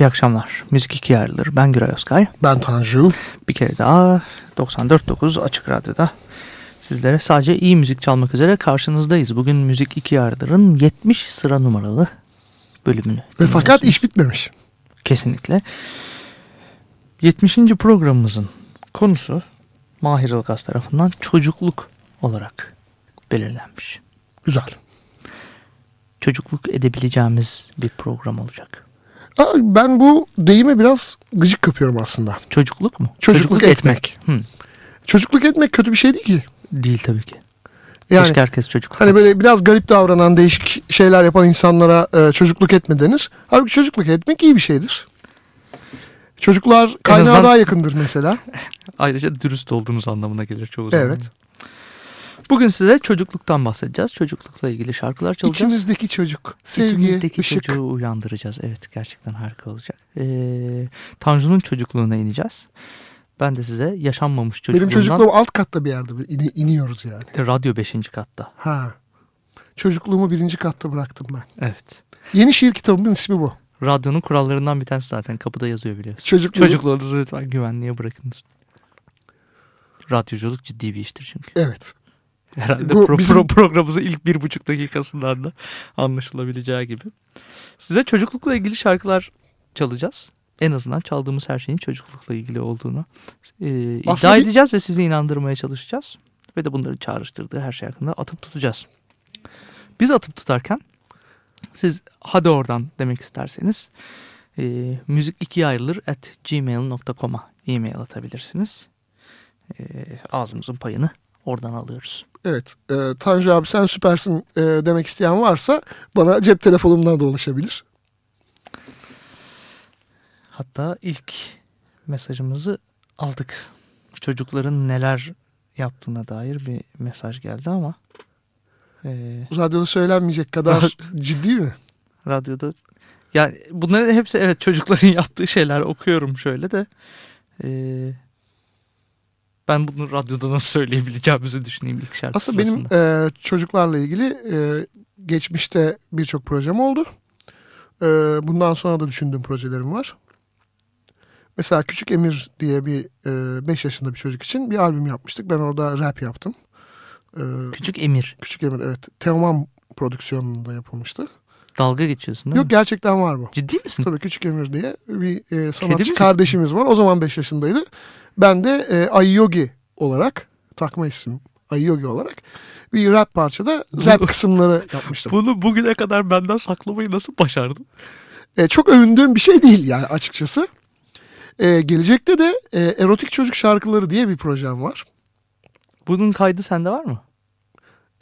İyi akşamlar. Müzik ikiye ayrılır. Ben Güray Özkay. Ben Tanju. Bir kere daha 94.9 Açık Radyo'da sizlere sadece iyi müzik çalmak üzere karşınızdayız. Bugün Müzik ikiye ayrılır'ın 70 sıra numaralı bölümünü. Ve fakat iş bitmemiş. Kesinlikle. 70. programımızın konusu Mahir Ilgaz tarafından çocukluk olarak belirlenmiş. Güzel. Çocukluk edebileceğimiz bir program olacak. Ben bu deyime biraz gıcık kapıyorum aslında. Çocukluk mu? Çocukluk etmek. Hı, Çocukluk etmek kötü bir şey değil ki. değil tabii ki. Yani Keşke herkes çocukluk hani etsin. böyle biraz garip davranan, değişik şeyler yapan insanlara e, çocukluk etme denir. Halbuki çocukluk etmek iyi bir şeydir. Çocuklar kaynağa azından- daha yakındır mesela. Ayrıca dürüst olduğunuz anlamına gelir çoğu zaman. Evet. Bugün size çocukluktan bahsedeceğiz. Çocuklukla ilgili şarkılar çalacağız. İçimizdeki çocuk, sevgi, İçimizdeki ışık. çocuğu uyandıracağız. Evet gerçekten harika olacak. Ee, Tanju'nun çocukluğuna ineceğiz. Ben de size yaşanmamış Benim çocukluğundan çocukluğum alt katta bir yerde. İni- iniyoruz yani. radyo 5. katta. Ha. Çocukluğumu birinci katta bıraktım ben. Evet. Yeni şiir kitabımın ismi bu. Radyonun kurallarından bir tanesi zaten kapıda yazıyor biliyorsun. Çocukluğumu... Çocuklarınızı lütfen güvenliğe bırakınız. Radyoculuk ciddi bir iştir çünkü. Evet. Herhalde Bu pro, bizim- pro- programımızın ilk bir buçuk dakikasından da anlaşılabileceği gibi. Size çocuklukla ilgili şarkılar çalacağız. En azından çaldığımız her şeyin çocuklukla ilgili olduğunu e, iddia Aslında edeceğiz ve sizi inandırmaya çalışacağız. Ve de bunları çağrıştırdığı her şey hakkında atıp tutacağız. Biz atıp tutarken siz hadi oradan demek isterseniz e, müzik ikiye ayrılır at gmail.com'a e-mail atabilirsiniz. E, ağzımızın payını oradan alıyoruz. Evet. E, Tanju abi sen süpersin e, demek isteyen varsa bana cep telefonumdan da ulaşabilir. Hatta ilk mesajımızı aldık. Çocukların neler yaptığına dair bir mesaj geldi ama e, Radyoda söylenmeyecek kadar ciddi mi? radyoda yani bunların hepsi evet çocukların yaptığı şeyler okuyorum şöyle de e, ben bunu radyoda nasıl söyleyebileceğimizi düşüneyim ilk şarkı Aslında benim e, çocuklarla ilgili e, geçmişte birçok projem oldu. E, bundan sonra da düşündüğüm projelerim var. Mesela Küçük Emir diye bir 5 yaşında bir çocuk için bir albüm yapmıştık. Ben orada rap yaptım. E, Küçük Emir Küçük Emir evet. Teoman prodüksiyonunda yapılmıştı. dalga geçiyorsun değil Yok mi? gerçekten var bu. Ciddi misin? Tabii Küçük Emir diye bir e, sanatçı mi? kardeşimiz var. O zaman 5 yaşındaydı. Ben de e, Ayyogi olarak takma isim Ayyogi olarak bir rap parçada rap kısımları yapmıştım. Bunu bugüne kadar benden saklamayı nasıl başardın? E, çok övündüğüm bir şey değil yani açıkçası. E, gelecekte de e, Erotik Çocuk Şarkıları diye bir projem var. Bunun kaydı sende var mı?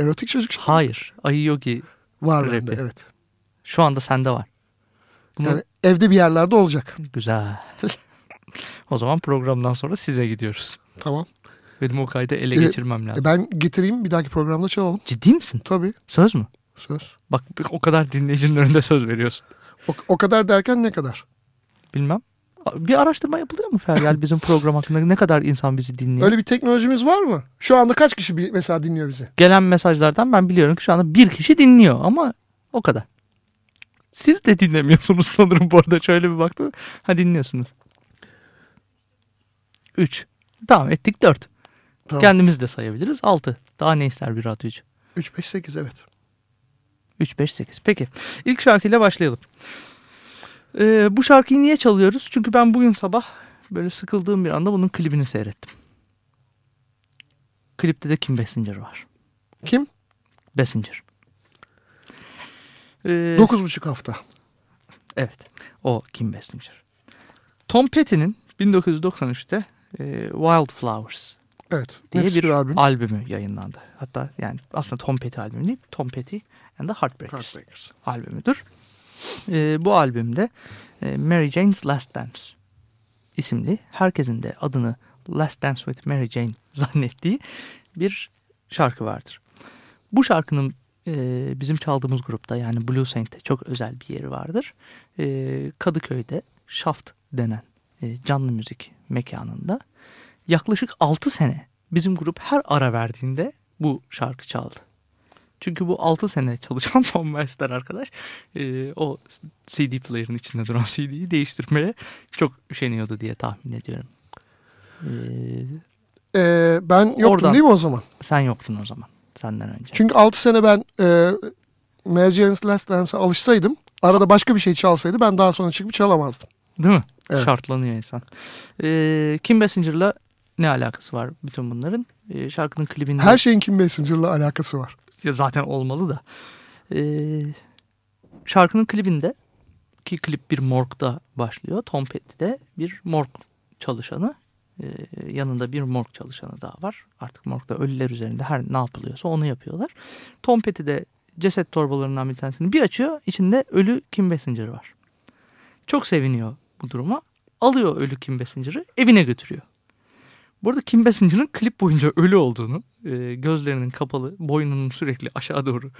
Erotik Çocuk Şarkıları Hayır. Ayı Yogi var rapi. bende evet. Şu anda sende var. Bunu... Yani evde bir yerlerde olacak. Güzel. o zaman programdan sonra size gidiyoruz. Tamam. Benim o kaydı ele Ee, geçirmem E, lazım. ben getireyim bir dahaki programda çalalım. Ciddi misin? Tabii Söz mü? söz. Bak o kadar dinleyicinin önünde söz veriyorsun. O, o kadar derken ne kadar? Bilmem. Bir araştırma yapılıyor mu Feryal bizim program hakkında? Ne kadar insan bizi dinliyor? Öyle bir teknolojimiz var mı? Şu anda kaç kişi mesela dinliyor bizi? Gelen mesajlardan ben biliyorum ki şu anda bir kişi dinliyor ama o kadar. Siz de dinlemiyorsunuz sanırım bu arada. Şöyle bir baktım. Ha dinliyorsunuz. Üç. Tamam ettik dört. Tamam. Kendimiz de sayabiliriz. Altı. Daha ne ister bir radyocu? 3, 5, 8 evet. 3, 5, 8. Peki. İlk şarkıyla başlayalım. Ee, bu şarkıyı niye çalıyoruz? Çünkü ben bugün sabah böyle sıkıldığım bir anda bunun klibini seyrettim. Klipte de Kim Basinger var. Kim? Basinger. Ee, 9,5 hafta. evet. O Kim Basinger. Tom Petty'nin 1993'te e, Wildflowers Evet. diye bir, bir albüm. albümü yayınlandı. Hatta yani aslında Tom Petty albümü değil, Tom Petty and the Heartbreakers, Heartbreakers. albümüdür. E, bu albümde e, Mary Jane's Last Dance isimli herkesin de adını Last Dance with Mary Jane zannettiği bir şarkı vardır. Bu şarkının e, bizim çaldığımız grupta yani Blue Saint'te çok özel bir yeri vardır. E, Kadıköy'de Shaft denen e, canlı müzik mekanında yaklaşık 6 sene bizim grup her ara verdiğinde bu şarkı çaldı. Çünkü bu 6 sene çalışan Tom Wester arkadaş e, o CD player'ın içinde duran CD'yi değiştirmeye çok üşeniyordu diye tahmin ediyorum. E, Ee, ben yoktum Oradan. değil mi o zaman? sen yoktun o zaman senden önce. Çünkü 6 sene ben e, Mary Jane's Last Dance'a alışsaydım arada başka bir şey çalsaydı ben daha sonra çıkıp çalamazdım. Değil mi? Evet. Şartlanıyor insan. E, Kim Basinger'la ne alakası var bütün bunların? E, şarkının klibinde... Her şeyin Kim Basinger'la alakası var. Ya zaten olmalı da. Ee, şarkının klibinde ki klip bir morgda başlıyor. Tom Petty de bir morg çalışanı. Ee, yanında bir morg çalışanı daha var. Artık morgda ölüler üzerinde her ne yapılıyorsa onu yapıyorlar. Tom Petty de ceset torbalarından bir tanesini bir açıyor. İçinde ölü Kim Basinger'ı var. Çok seviniyor bu duruma. Alıyor ölü Kim Basinger'ı evine götürüyor. Bu arada Kim Basinger'ın klip boyunca ölü olduğunu, e, gözlerinin kapalı, boynunun sürekli aşağı doğru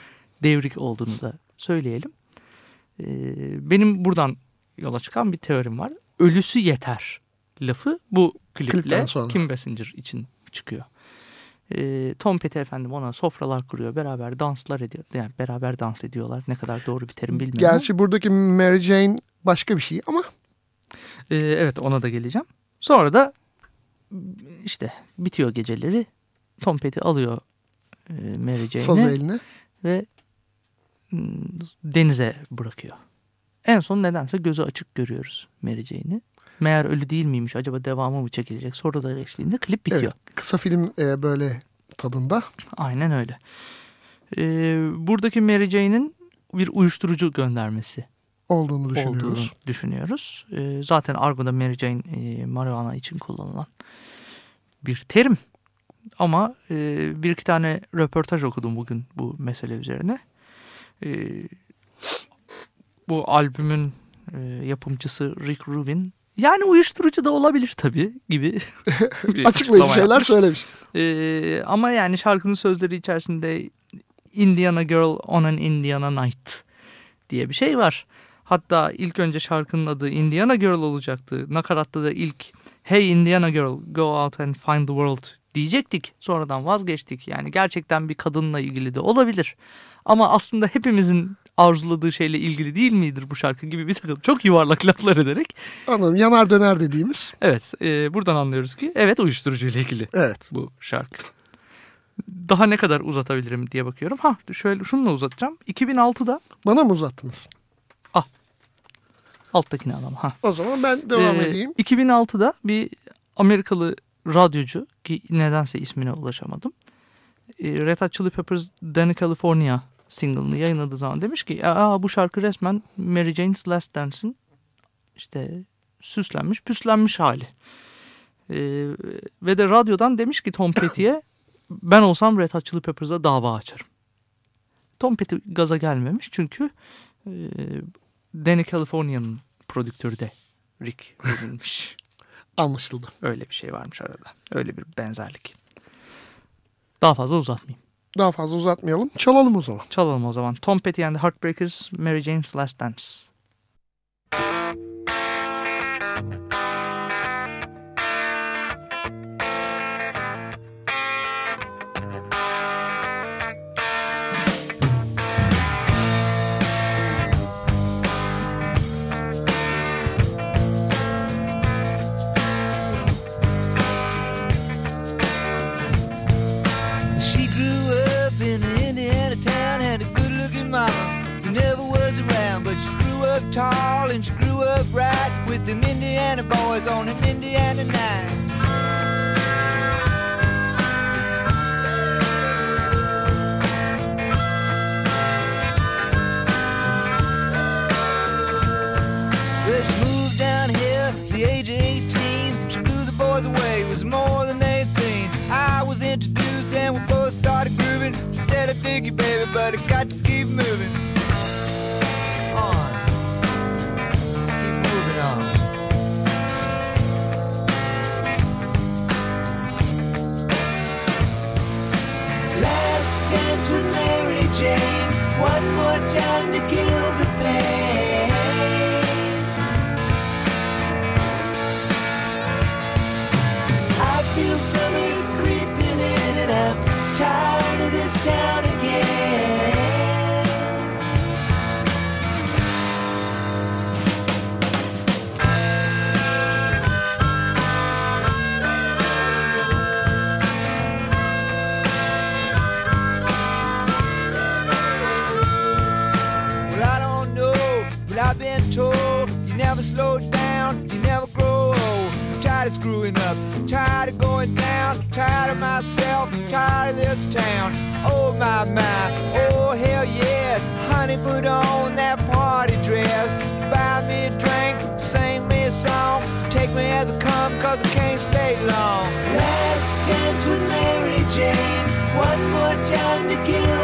devrik olduğunu da söyleyelim. E, benim buradan yola çıkan bir teorim var. Ölüsü yeter lafı bu kliple. Kim Basinger için çıkıyor. E, Tom Petty efendim ona sofralar kuruyor, beraber danslar ediyor. Yani beraber dans ediyorlar. Ne kadar doğru bir terim bilmiyorum. Gerçi buradaki Mary Jane başka bir şey ama Ee, evet ona da geleceğim. Sonra da işte bitiyor geceleri. Tom Petty alıyor e, Mary sazı Jane'i eline. ve mm, denize bırakıyor. En son nedense gözü açık görüyoruz Mary Jane'i. Meğer ölü değil miymiş acaba devamı mı çekilecek? Sorular eşliğinde klip bitiyor. Evet, kısa film e, böyle tadında. Aynen öyle. Ee, buradaki Mary Jane'in bir uyuşturucu göndermesi olduğunu düşünüyoruz. olduğunu düşünüyoruz. Ee, zaten argoda Mary Jane e, marijuana için kullanılan bir terim. Ama e, bir iki tane röportaj okudum bugün bu mesele üzerine. E, bu albümün e, yapımcısı Rick Rubin yani uyuşturucu da olabilir tabii gibi Açıklayıcı şeyler yapmış. söylemiş. Ee, ama yani şarkının sözleri içerisinde Indiana Girl on an Indiana Night diye bir şey var. Hatta ilk önce şarkının adı Indiana Girl olacaktı. Nakaratta da ilk Hey Indiana Girl go out and find the world diyecektik. Sonradan vazgeçtik. Yani gerçekten bir kadınla ilgili de olabilir. Ama aslında hepimizin arzuladığı şeyle ilgili değil midir bu şarkı gibi bir takım çok yuvarlak laflar ederek. Anladım. Yanar döner dediğimiz. Evet e, buradan anlıyoruz ki evet uyuşturucu ile ilgili Evet. bu şarkı. Daha ne kadar uzatabilirim diye bakıyorum. Ha şöyle şununla uzatacağım. 2006'da Bana mı uzattınız? Alttakini alalım. Ha. O zaman ben devam Ee, edeyim. 2006'da bir Amerikalı radyocu ki nedense ismine ulaşamadım. E, Red Hot Chili Peppers Danny California single'ını yayınladığı zaman demiş ki Aa, bu şarkı resmen Mary Jane's Last Dance'in işte süslenmiş püslenmiş hali. E, ve de radyodan demiş ki Tom Petty'ye ben olsam Red Hot Chili Peppers'a dava açarım. Tom Petty gaza gelmemiş çünkü e, Danny California'nın prodüktörü de Rick Rubin'miş. Anlaşıldı. Öyle bir şey varmış arada. Öyle bir benzerlik. Daha fazla uzatmayayım. Daha fazla uzatmayalım. Çalalım o zaman. Çalalım o zaman. Tom Petty and the Heartbreakers, Mary Jane's Last Dance. Them Indiana boys on an Indiana night. Well, moved down here the age of 18. She blew the boys away, was more than they'd seen. I was introduced and we both started grooving. She said, I dig you, baby, but I got to this town. Oh my my, oh hell yes, honey, put on that party dress. Buy me a drink, sing me a song, take me as I come, cause I can't stay long. Last dance with Mary Jane, one more time to kill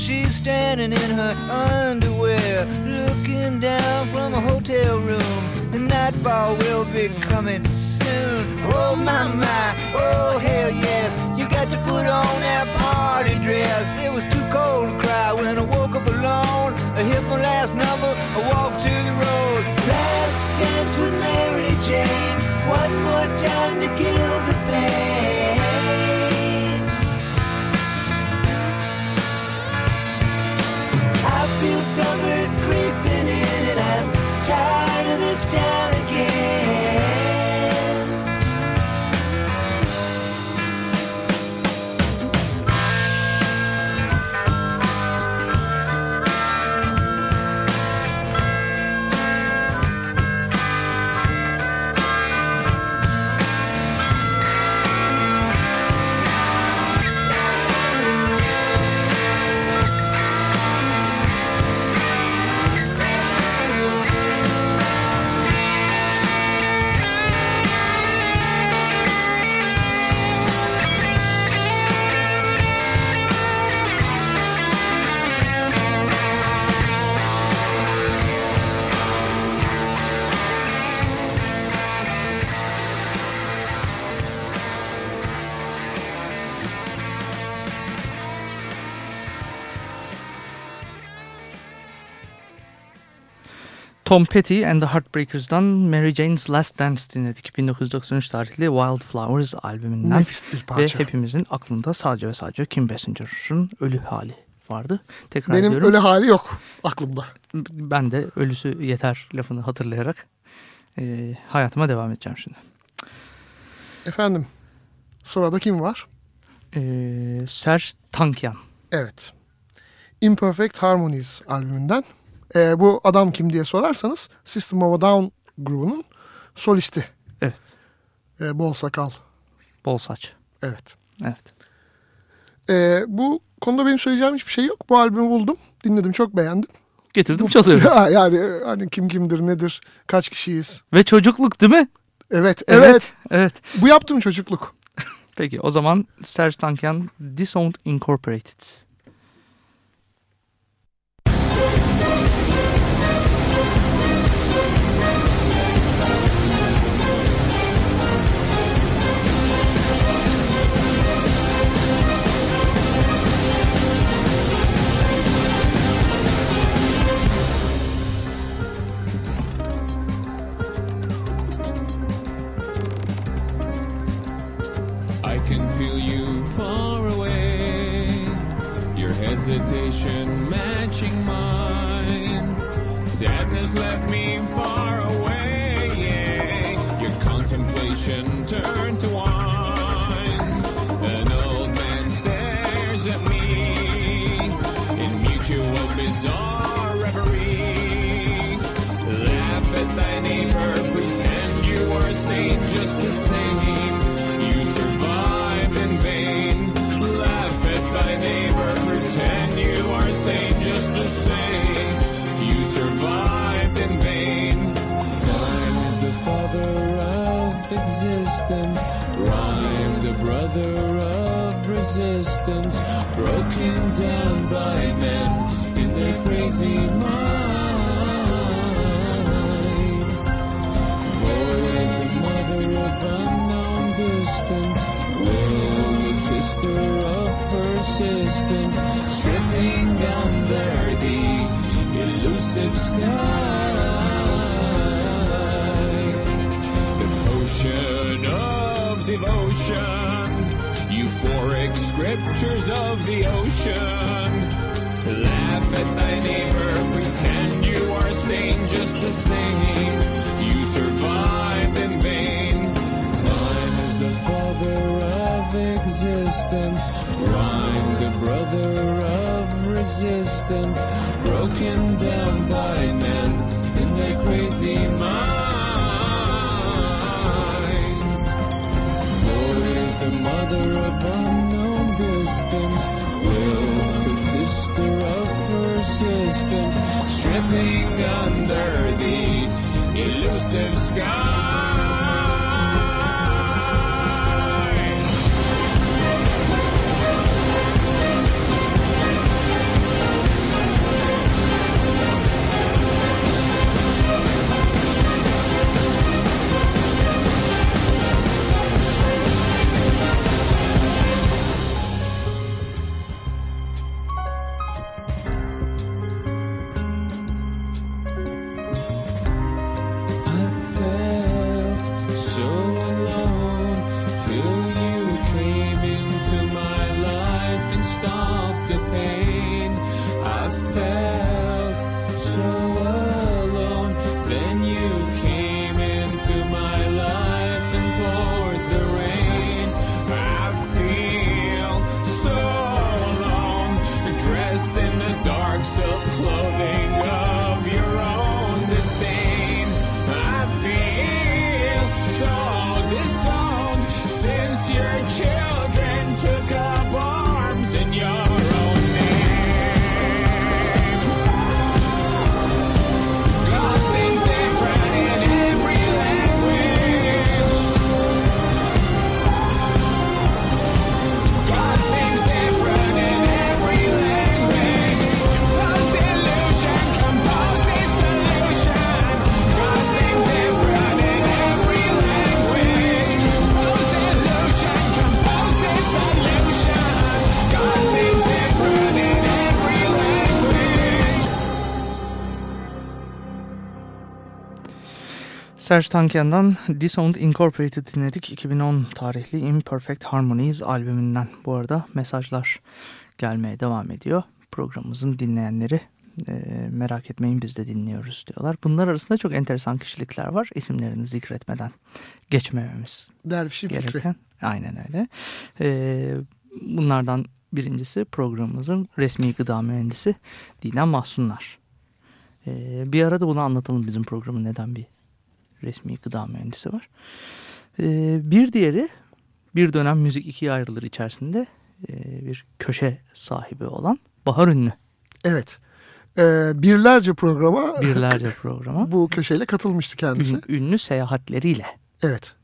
She's standing in her underwear, looking down from a hotel room. The nightfall will be coming soon. Oh my my, oh hell yes, you got to put on that party dress. It was too cold to cry when I woke up alone. I hit my last number, I walked to the road. Last dance with Mary Jane. One more time to kill the pain. Feel summer creeping in and I'm tired of this town Tom Petty and the Heartbreakers'dan Mary Jane's Last Dance dinledik. 1993 tarihli Wildflowers albümünden. Nefis bir Ve parça. hepimizin aklında sadece ve sadece Kim Basinger'ın ölü hali vardı. Tekrar Benim ediyorum. öyle hali yok aklımda. Ben de ölüsü yeter lafını hatırlayarak e, hayatıma devam edeceğim şimdi. Efendim sırada kim var? E, Serge Tankian. Evet. Imperfect Harmonies albümünden. Ee, bu adam kim diye sorarsanız System of a Down grubunun solisti. Evet. Ee, bol sakal. Bol saç. Evet. Evet. Ee, bu konuda benim söyleyeceğim hiçbir şey yok. Bu albümü buldum. Dinledim çok beğendim. Getirdim çalıyorum. Ya, yani hani kim kimdir nedir kaç kişiyiz. Ve çocukluk değil mi? Evet evet. Evet. evet. Bu yaptım çocukluk. Peki o zaman Serge Tankian Disowned Incorporated. Of resistance. Broken down by men in their crazy mind. Void the mother of unknown distance. Will, the sister of persistence. Stripping under the elusive sky. Euphoric scriptures of the ocean. Laugh at thy neighbor, pretend you are sane just the same. You survived in vain. Time is the father of existence. Rhyme, the brother of resistance. Broken down by men in their crazy the mother of Will, the sister of persistence. Stripping under the elusive sky. Serge Tankian'dan Disowned Incorporated dinledik. 2010 tarihli Imperfect Harmonies albümünden. Bu arada mesajlar gelmeye devam ediyor. Programımızın dinleyenleri e, merak etmeyin biz de dinliyoruz diyorlar. Bunlar arasında çok enteresan kişilikler var. İsimlerini zikretmeden geçmememiz Dervişin fikri. gereken. Aynen öyle. E, bunlardan birincisi programımızın resmi gıda mühendisi Didem Mahsunlar. E, bir arada bunu anlatalım bizim programın neden bir resmi gıda mühendisi var. Ee, bir diğeri bir dönem müzik ikiye ayrılır içerisinde e, bir köşe sahibi olan Bahar Ünlü. Evet. Ee, birlerce programa Birlerce programa. bu köşeyle katılmıştı kendisi. Ün- ünlü seyahatleriyle. Evet.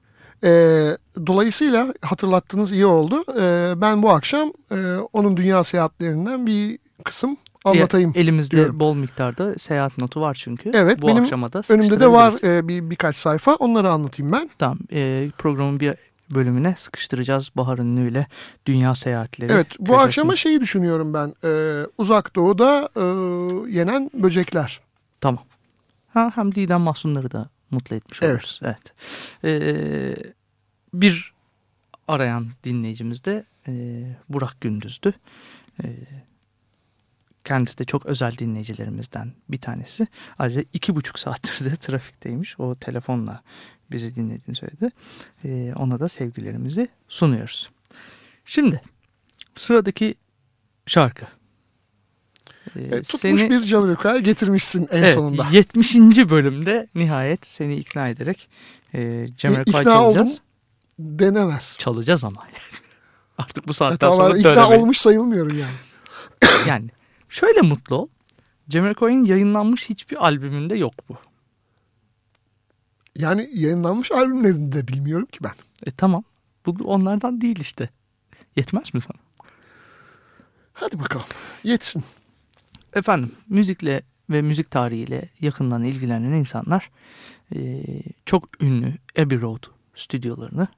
Ee, dolayısıyla hatırlattığınız iyi oldu. Ee, ben bu akşam e, onun dünya seyahatlerinden bir kısım anlatayım. E- Elimizde diyorum. bol miktarda seyahat notu var çünkü. Evet, Bu benim da Önümde de var e, bir birkaç sayfa. Onları anlatayım ben. Tamam. e, programın bir bölümüne sıkıştıracağız Bahar Ünlü ile dünya seyahatleri. Evet, bu köşesini. akşama şeyi düşünüyorum ben. Ee, uzak Doğu'da e, yenen böcekler. Tamam. Ha, hem Didem Mahsunları da mutlu etmiş Evet. oluruz. Evet. Ee, bir arayan dinleyicimiz de e, Burak Gündüz'dü. E, kendisi de çok özel dinleyicilerimizden bir tanesi. Ayrıca iki buçuk saattir de trafikteymiş. O telefonla bizi dinlediğini söyledi. E, ona da sevgilerimizi sunuyoruz. Şimdi sıradaki şarkı. E, E, tutmuş bir Jamiroquai getirmişsin en Evet, sonunda. 70. bölümde nihayet seni ikna ederek e, Cem E, çalacağız. oldum. Denemez. Çalacağız ama. Artık bu saatten tamam sonra ben ikna dönemeyiz. olmuş sayılmıyorum yani. Yani şöyle mutlu ol. Jamiroquai'nin yayınlanmış hiçbir albümünde yok bu. Yani yayınlanmış albümlerini de bilmiyorum ki ben. E tamam. Bu onlardan değil işte. Yetmez mi sana? Hadi bakalım. Yetsin. Efendim müzikle ve müzik tarihiyle yakından ilgilenen insanlar e, çok ünlü Abbey Road stüdyolarını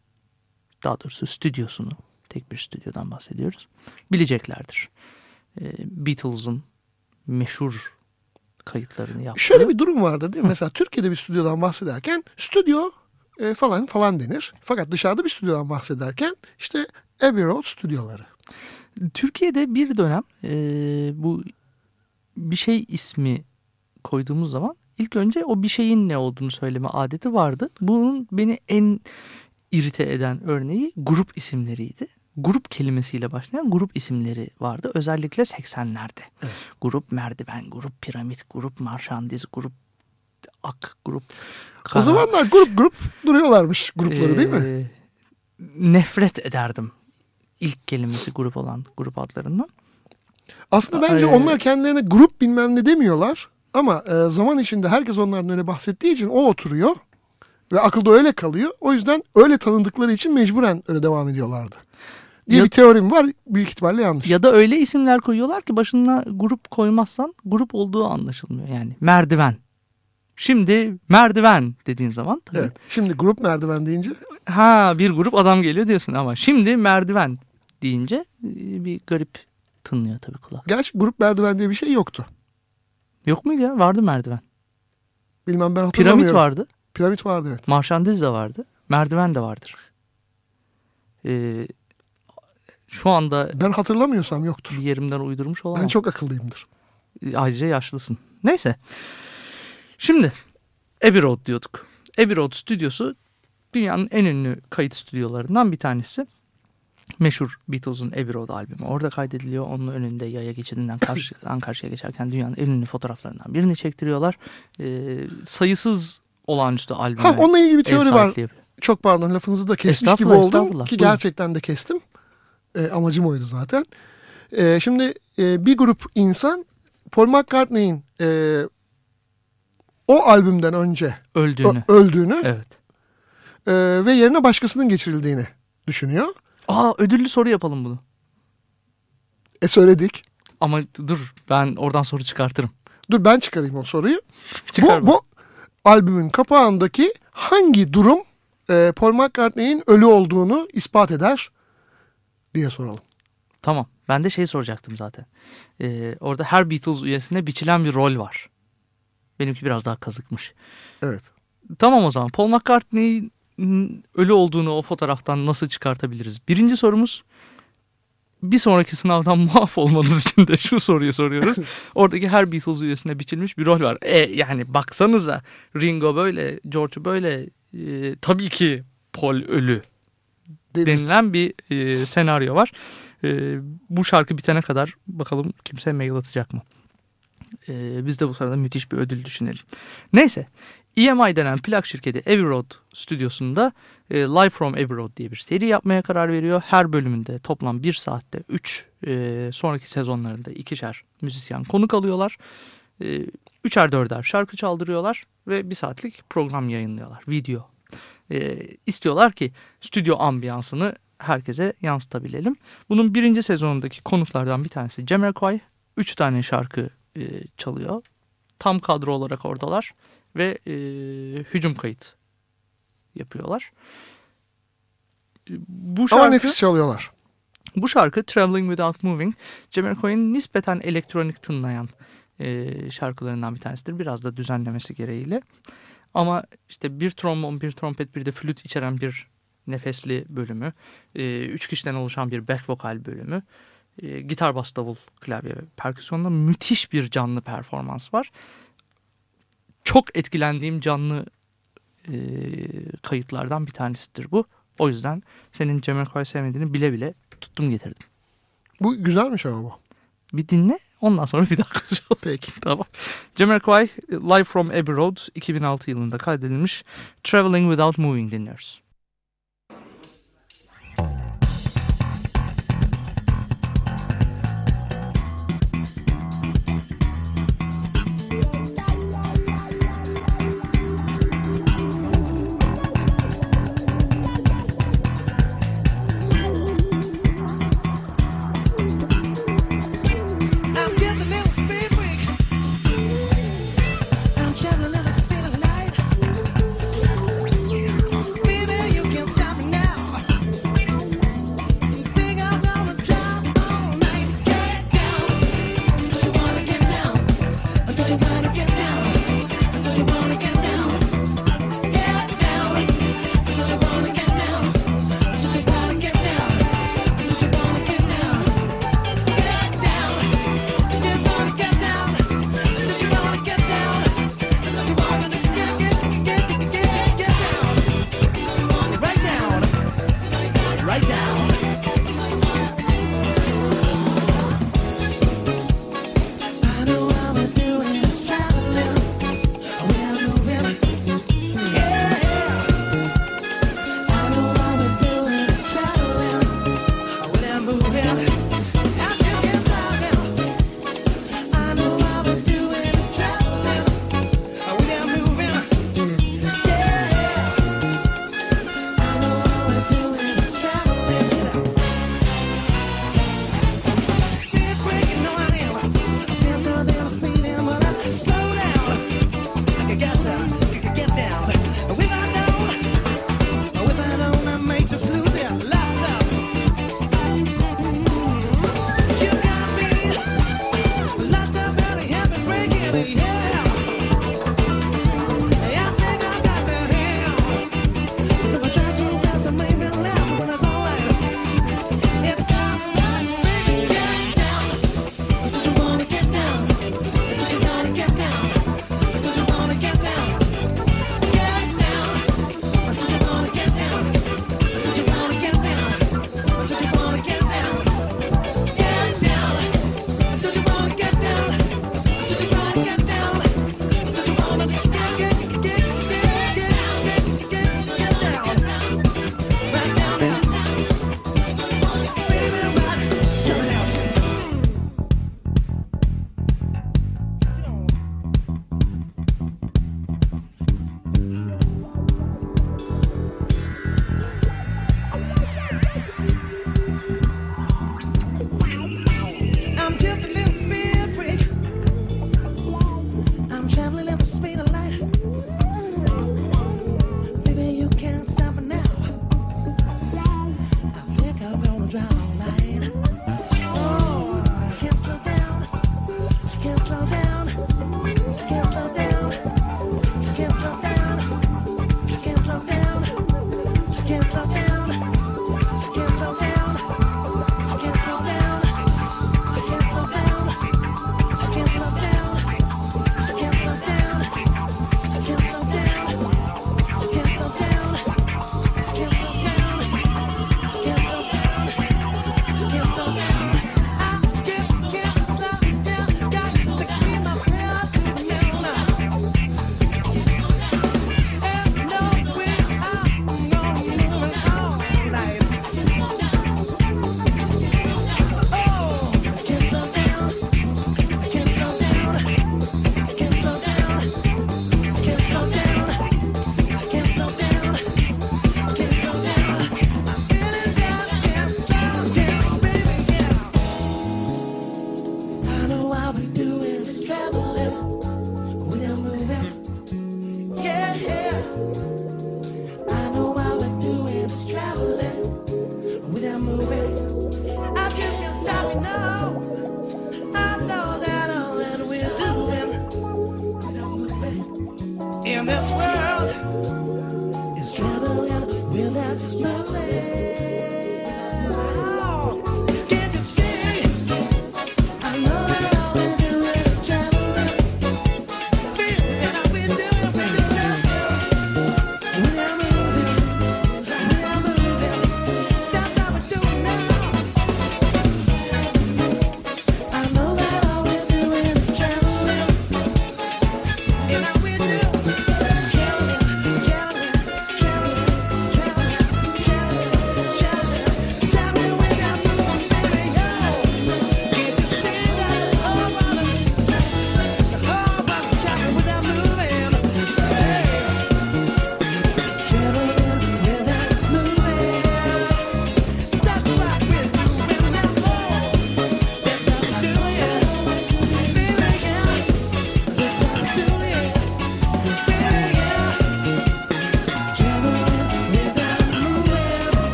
daha doğrusu stüdyosunu tek bir stüdyodan bahsediyoruz bileceklerdir. E, Beatles'ın meşhur kayıtlarını yaptı. Şöyle bir durum vardır değil mi? Mesela Türkiye'de bir stüdyodan bahsederken stüdyo e, falan falan denir. Fakat dışarıda bir stüdyodan bahsederken işte Abbey Road stüdyoları. Türkiye'de bir dönem e, bu bir şey ismi koyduğumuz zaman ilk önce o bir şeyin ne olduğunu söyleme adeti vardı. Bunun beni en irite eden örneği grup isimleriydi. Grup kelimesiyle başlayan grup isimleri vardı. Özellikle 80'lerde. Grup merdiven, grup piramit, grup marşandiz, grup ak, grup O kara. zamanlar grup grup duruyorlarmış grupları değil mi? Ee, Nefret ederdim ilk kelimesi grup olan grup adlarından. Aslında bence Ee, onlar kendilerine grup bilmem ne demiyorlar. Ama e, zaman içinde herkes onların öyle bahsettiği için o oturuyor. Ve akılda öyle kalıyor. O yüzden öyle tanındıkları için mecburen öyle devam ediyorlardı. Diye Ya- bir teorim var. Büyük ihtimalle yanlış. Ya da öyle isimler koyuyorlar ki başına grup koymazsan grup olduğu anlaşılmıyor yani. Merdiven. Şimdi merdiven dediğin zaman tabii. Evet. Şimdi grup merdiven deyince Ha bir grup adam geliyor diyorsun ama şimdi merdiven deyince e, bir garip tınlıyor tabii kulak. gerçi grup merdiven diye bir şey yoktu. Yok muydu ya? Vardı merdiven. Bilmem ben hatırlamıyorum. Piramit vardı. Piramit vardı evet. Marşandiz de vardı. Merdiven de vardır. Ee, şu anda Ben hatırlamıyorsam yoktur. bir yerimden uydurmuş olamam. Ben çok akıllıyımdır. Ayrıca yaşlısın. Neyse. Şimdi Abbey Road diyorduk. Abbey Road stüdyosu dünyanın en ünlü kayıt stüdyolarından bir tanesi. Meşhur Beatles'ın Abbey Road albümü orada kaydediliyor. Onun önünde yaya geçidinden karşıdan karşıya geçerken dünyanın en ünlü fotoğraflarından birini çektiriyorlar. Ee, sayısız olağanüstü albüme Ha onunla ilgili bir teori var. yapıyor. Çok pardon lafınızı da kesmiş gibi oldum. Ki gerçekten de kestim. E, amacım oydu zaten. E, şimdi e, bir grup insan Paul McCartney'in e, o albümden önce ö- Öldüğünü. öldüğünü Evet. e, ve yerine başkasının geçirildiğini düşünüyor. Aa ödüllü soru yapalım bunu. E söyledik. Ama dur ben oradan soru çıkartırım. Dur ben çıkarayım o soruyu. Çıkar bu, bu albümün kapağındaki hangi durum e, Paul McCartney'in ölü olduğunu ispat eder diye soralım. Tamam. Ben de şey soracaktım zaten. Ee, orada her Beatles üyesine biçilen bir rol var. Benimki biraz daha kazıkmış. Evet. Tamam o zaman. Paul McCartney'in ölü olduğunu o fotoğraftan nasıl çıkartabiliriz? Birinci sorumuz bir sonraki sınavdan muaf olmanız için de şu soruyu soruyoruz. Oradaki her Beatles üyesine biçilmiş bir rol var. E yani baksanıza Ringo böyle, George böyle e, tabii ki Paul ölü denilen bir e, senaryo var. E, bu şarkı bitene kadar bakalım kimse mail atacak mı? E, biz de bu sırada müthiş bir ödül düşünelim. Neyse EMI denen plak şirketi Abbey Road stüdyosunda e, Live from Abbey Road diye bir seri yapmaya karar veriyor. Her bölümünde toplam bir saatte 3 sonraki sezonlarında ikişer müzisyen konuk alıyorlar. E, üçer dörder şarkı çaldırıyorlar ve bir saatlik program yayınlıyorlar. Video e, istiyorlar ki stüdyo ambiyansını herkese yansıtabilelim. Bunun birinci sezonundaki konuklardan bir tanesi Jamiroquai. Üç tane şarkı e, çalıyor. Tam kadro olarak oradalar ve e, hücum kayıt yapıyorlar. E, Bu şarkı, Ama nefis çalıyorlar. bu şarkı Traveling Without Moving Jamiroquai'nin nispeten elektronik tınlayan e, şarkılarından bir tanesidir. Biraz da düzenlemesi gereğiyle. Ama işte bir trombon, bir trompet, bir de flüt içeren bir nefesli bölümü, e, üç kişiden oluşan bir back vokal bölümü, e, gitar, bas, davul, klavye ve perküsyonda müthiş bir canlı performans var. Çok etkilendiğim canlı e, kayıtlardan bir tanesidir bu. O yüzden senin Jamiroquai sevmediğini bile bile tuttum getirdim. Bu güzelmiş ama bu. Bir dinle ondan sonra bir daha konuşalım. Peki. Tamam. Jamiroquai Live from Abbey Road 2006 yılında kaydedilmiş Traveling Without Moving dinliyoruz.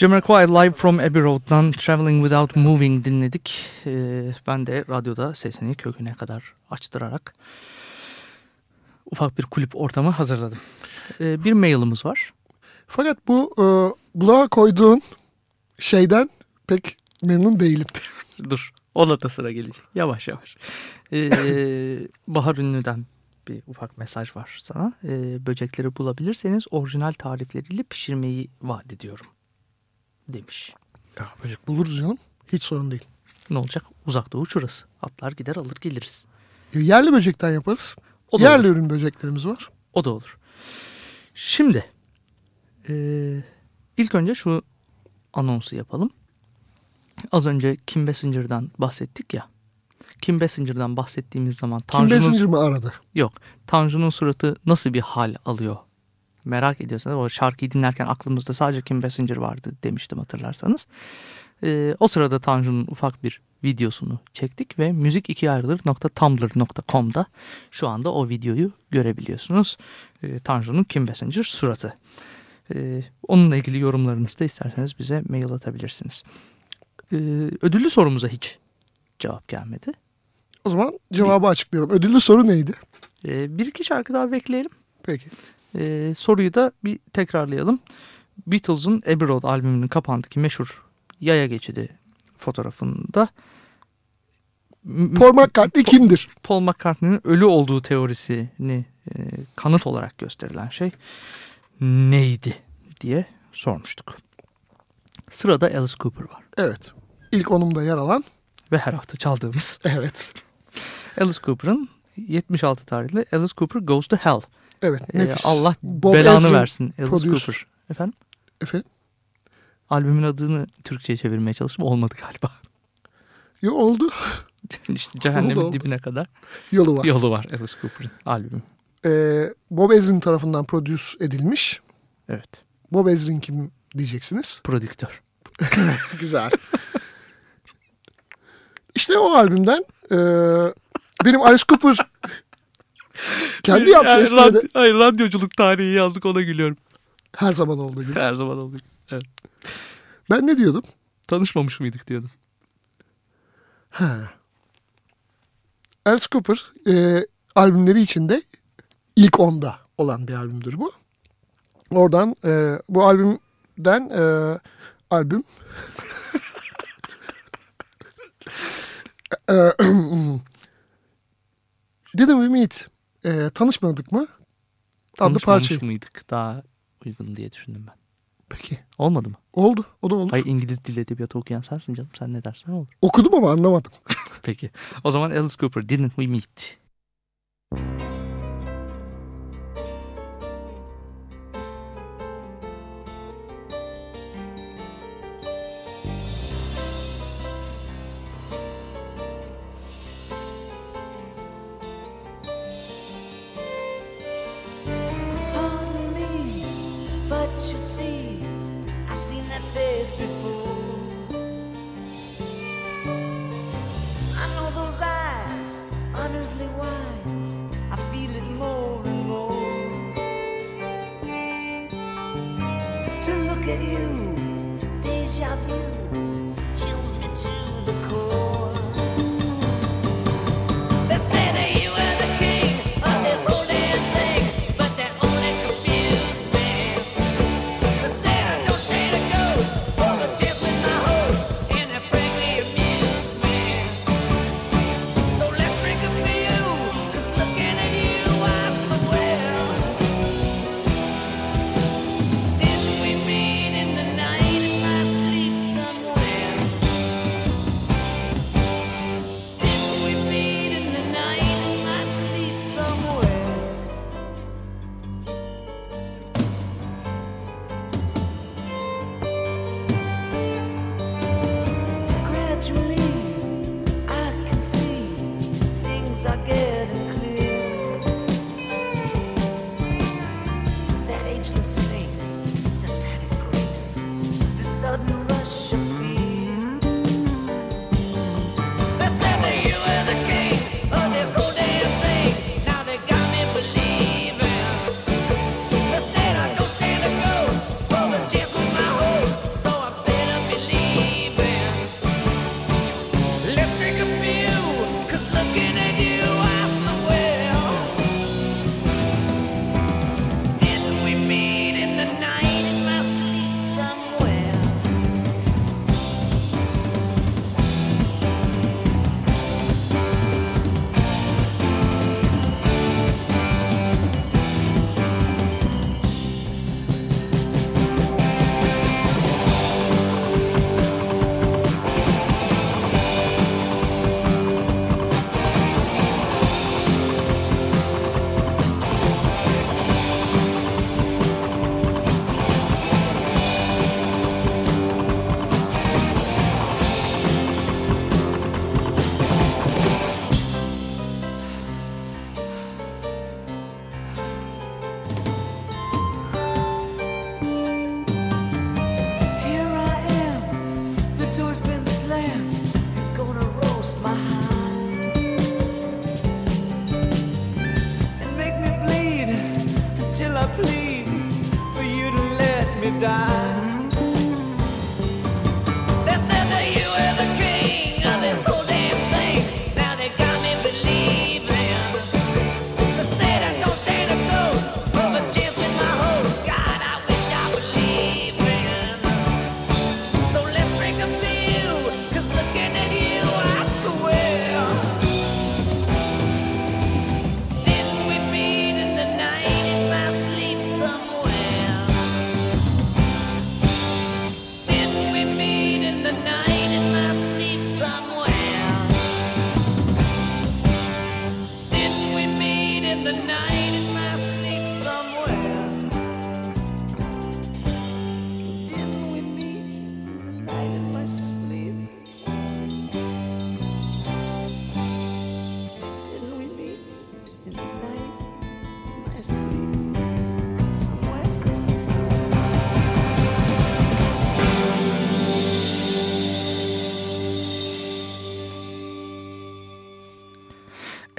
Jamiroquai Live from Abbey Road'dan Traveling Without Moving dinledik. Ee, ben de radyoda sesini köküne kadar açtırarak ufak bir kulüp ortamı hazırladım. Ee, bir mailimiz var. Fakat bu e, bulağa koyduğun şeyden pek memnun değilim. Dur ona da sıra gelecek. Yavaş yavaş. Ee, Bahar Ünlü'den bir ufak mesaj var sana. Ee, böcekleri bulabilirseniz orijinal tarifleriyle pişirmeyi vaat ediyorum. Demiş. Ya böcek buluruz canım. Hiç sorun değil. Ne olacak? Uzak doğu şurası. Atlar gider alır geliriz. Ya Yerli böcekten yaparız. O da Yerli olur. ürün böceklerimiz var. O da olur. Şimdi e, ilk önce şu anonsu yapalım. Az önce Kim Bessinger'dan bahsettik ya. Kim Bessinger'dan bahsettiğimiz zaman Kim Tanju'nun Basinger mi aradı? yok. Tanju'nun suratı nasıl bir hal alıyor? Merak ediyorsanız o şarkıyı dinlerken aklımızda sadece Kim Basinger vardı demiştim hatırlarsanız. E, o sırada Tanju'nun ufak bir videosunu çektik ve müzik ikiye ayrılır.tumblr.com'da şu anda o videoyu görebiliyorsunuz. E, Tanju'nun Kim Basinger suratı. E, onunla ilgili yorumlarınızı da isterseniz bize mail atabilirsiniz. e, ödüllü sorumuza hiç cevap gelmedi. O zaman cevabı açıklayalım. Ödüllü soru neydi? E, bir iki şarkı daha bekleyelim. Peki. E, soruyu da bir tekrarlayalım. Beatles'ın Abbey Road albümünün kapağındaki meşhur yaya geçidi fotoğrafında Paul McCartney kimdir? Paul McCartney'nin ölü olduğu teorisini e, kanıt olarak gösterilen şey neydi diye sormuştuk. Sırada Alice Cooper var Evet. İlk onumda yer alan. ve her hafta çaldığımız Evet. Alice Cooper'ın 76 tarihli Alice Cooper Goes to Hell. Evet. E, Nefis. Allah Bob belanı Ezrin versin Alice. Cooper. Efendim? Efendim? Albümün adını Türkçe'ye çevirmeye çalıştım. Olmadı galiba. Yo oldu. işte cehennemin Oldu, oldu. dibine kadar Yolu var. yolu var Alice Cooper'ın albümü. Ee, Bob Ezrin tarafından produce edilmiş. Evet. Bob Ezrin kim diyeceksiniz? Prodüktör. Güzel. işte o albümden e, benim Alice Cooper kendi yaptığı Yani espride rad- hayır, radyoculuk tarihi yazdık ona gülüyorum. her zaman olduğu gibi. Her zaman olduk. Ben ne diyordum? Tanışmamış mıydık diyordum. Ha. Alice Cooper e, albümleri içinde ilk onda olan bir albümdür bu. Oradan e, bu albümden e, albüm E, Didn't We Meet e, tanışmadık mı? Adlı parçayı. mıydık? Daha uygun diye düşündüm ben. Peki. Olmadı mı? Oldu. O da olur. Hayır İngiliz dil edebiyatı okuyan sensin canım. Sen ne dersen olur. Okudum ama anlamadım. Peki. O zaman Alice Cooper Didn't We Meet? Pardon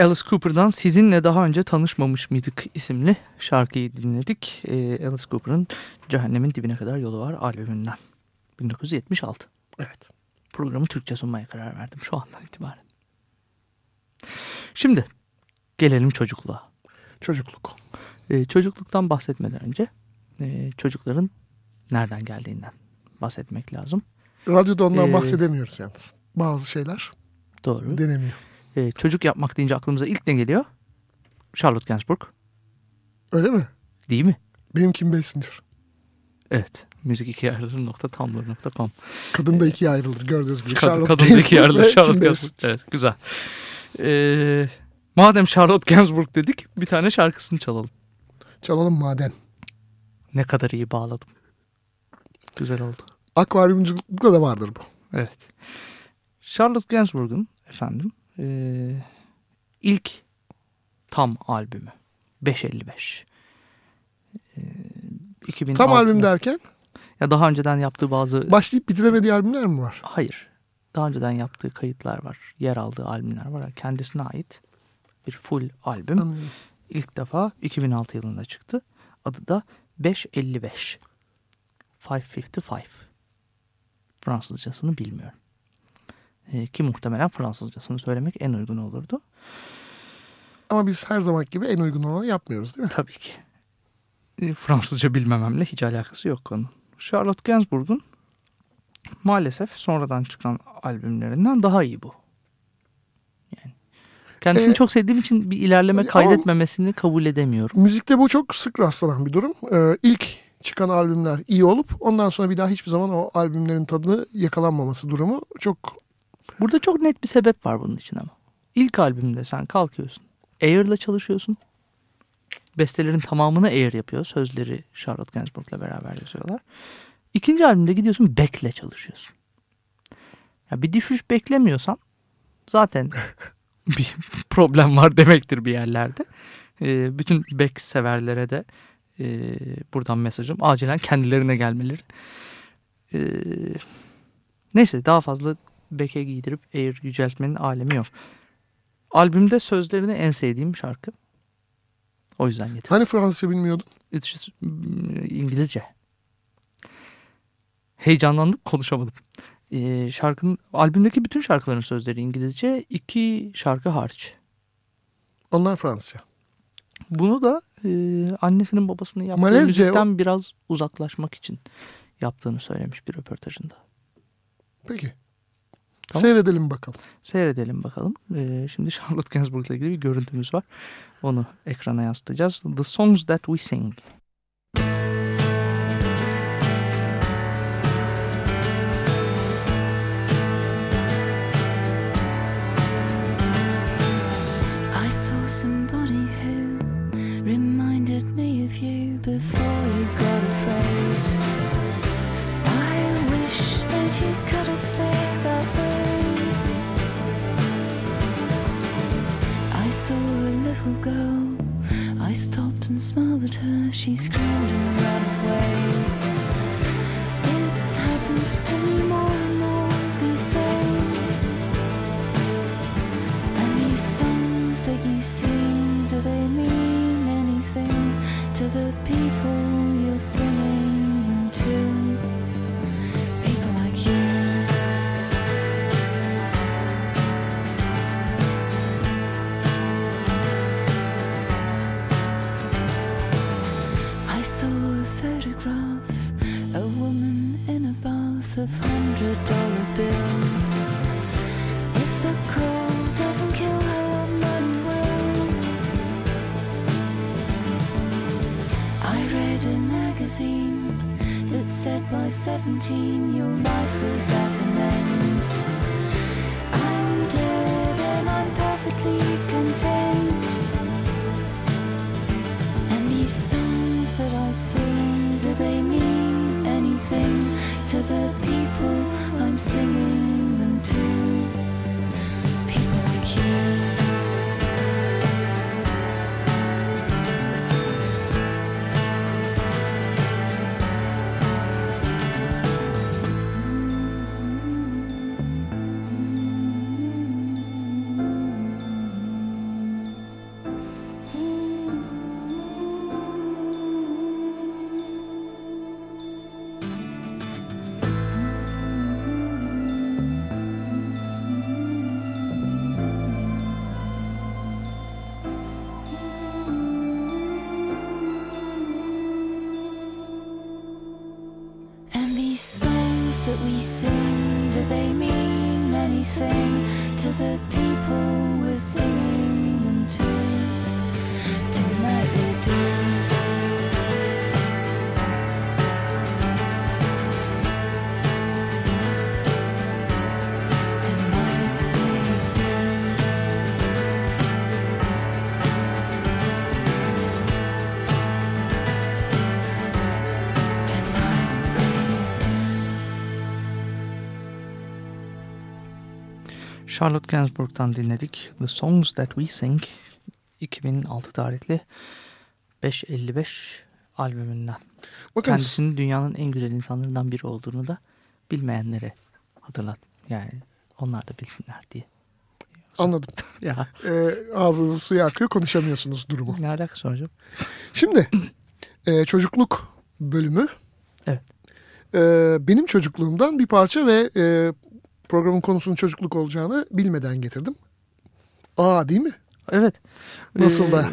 Alice Cooper'dan Sizinle Daha Önce Tanışmamış Mıydık isimli şarkıyı dinledik. Ee, Alice Cooper'ın Cehennemin Dibine Kadar Yolu Var albümünden. 1976. Evet. Programı Türkçe sunmaya karar verdim şu andan itibaren. Şimdi gelelim çocukluğa. Çocukluk. Ee, çocukluktan bahsetmeden önce e, çocukların nereden geldiğinden bahsetmek lazım. Radyoda ondan Ee, bahsedemiyoruz yalnız. Bazı şeyler Doğru. denemiyor. Ee, çocuk yapmak deyince aklımıza ilk ne geliyor? Charlotte Gainsbourg. Öyle mi? Değil mi? Benim Kim Basinger. Evet. Müzik ikiye ayrılır.tumblr.com Kadın da ikiye ayrılır gördüğünüz gibi. Charlotte kadın da ikiye ayrılır. Charlotte Gainsbourg. Evet güzel. Ee, madem Charlotte Gainsbourg dedik bir tane şarkısını çalalım. Çalalım maden. Ne kadar iyi bağladım. Güzel oldu. Akvaryumculukta da vardır bu. Evet. Charlotte Gainsbourg'un efendim eee, ilk tam albümü 555. Eee 2006'da. Tam albüm derken Ya daha önceden yaptığı bazı başlayıp bitiremediği albümler mi var? hayır. Daha önceden yaptığı kayıtlar var. Yer aldığı albümler var. Kendisine ait bir full albüm. Anlıyorum. İlk defa 2006 yılında çıktı. Adı da 555. 555. Fransızcasını bilmiyorum. Ee, ki muhtemelen Fransızcasını söylemek en uygun olurdu. Ama biz her zaman gibi en uygun olanı yapmıyoruz değil mi? Tabii ki. Ee, Fransızca bilmememle hiç alakası yok konunun. Charlotte Gainsbourg'un maalesef sonradan çıkan albümlerinden daha iyi bu. Yani kendisini Ee, çok sevdiğim için bir ilerleme kaydetmemesini kabul edemiyorum. Müzikte bu çok sık rastlanan bir durum. Ee, ilk çıkan albümler iyi olup ondan sonra bir daha hiçbir zaman o albümlerin tadını yakalanmaması durumu çok Burada çok net bir sebep var bunun için ama. İlk albümde sen kalkıyorsun. Air'la çalışıyorsun. Bestelerin tamamını Air yapıyor. Sözleri Charlotte Gainsbourg'la beraber yazıyorlar. İkinci albümde gidiyorsun Beck'le çalışıyorsun. Ya bir düşüş beklemiyorsan zaten bir problem var demektir bir yerlerde. Ee, bütün Beck severlere de e, buradan mesajım acilen kendilerine gelmeleri. Ee, neyse daha fazla Beck'e giydirip Air yüceltmenin alemi yok. Albümde sözlerini en sevdiğim şarkı. O yüzden getirdim. hani Fransızca bilmiyordun. Mm, İngilizce. Heyecanlandık konuşamadım. Ee, şarkının albümdeki bütün şarkıların sözleri İngilizce. iki şarkı hariç. Onlar Fransızca. Bunu da e, annesinin babasının yaptığı müzikten biraz uzaklaşmak için yaptığını söylemiş bir röportajında. Peki. Tamam. Seyredelim bakalım. Seyredelim bakalım. Ee, şimdi Charlotte Gainsbourg'la ilgili bir görüntümüz var. Onu ekrana yansıtacağız. The Songs That We Sing. I She screamed routine. Charlotte Gainsbourg'dan dinledik. The Songs That We Sing 2006 tarihli 555 albümünden. Bakın Kendisinin dünyanın en güzel insanlarından biri olduğunu da bilmeyenlere hatırlat. Yani onlar da bilsinler diye. anladım. Ya Ee, ağzınızın suyu akıyor konuşamıyorsunuz durumu. ne alakası var hocam? Şimdi e, çocukluk bölümü. Evet. E, benim çocukluğumdan bir parça ve e, programın konusunun çocukluk olacağını bilmeden getirdim. Aa değil mi? Evet. Nasıl da?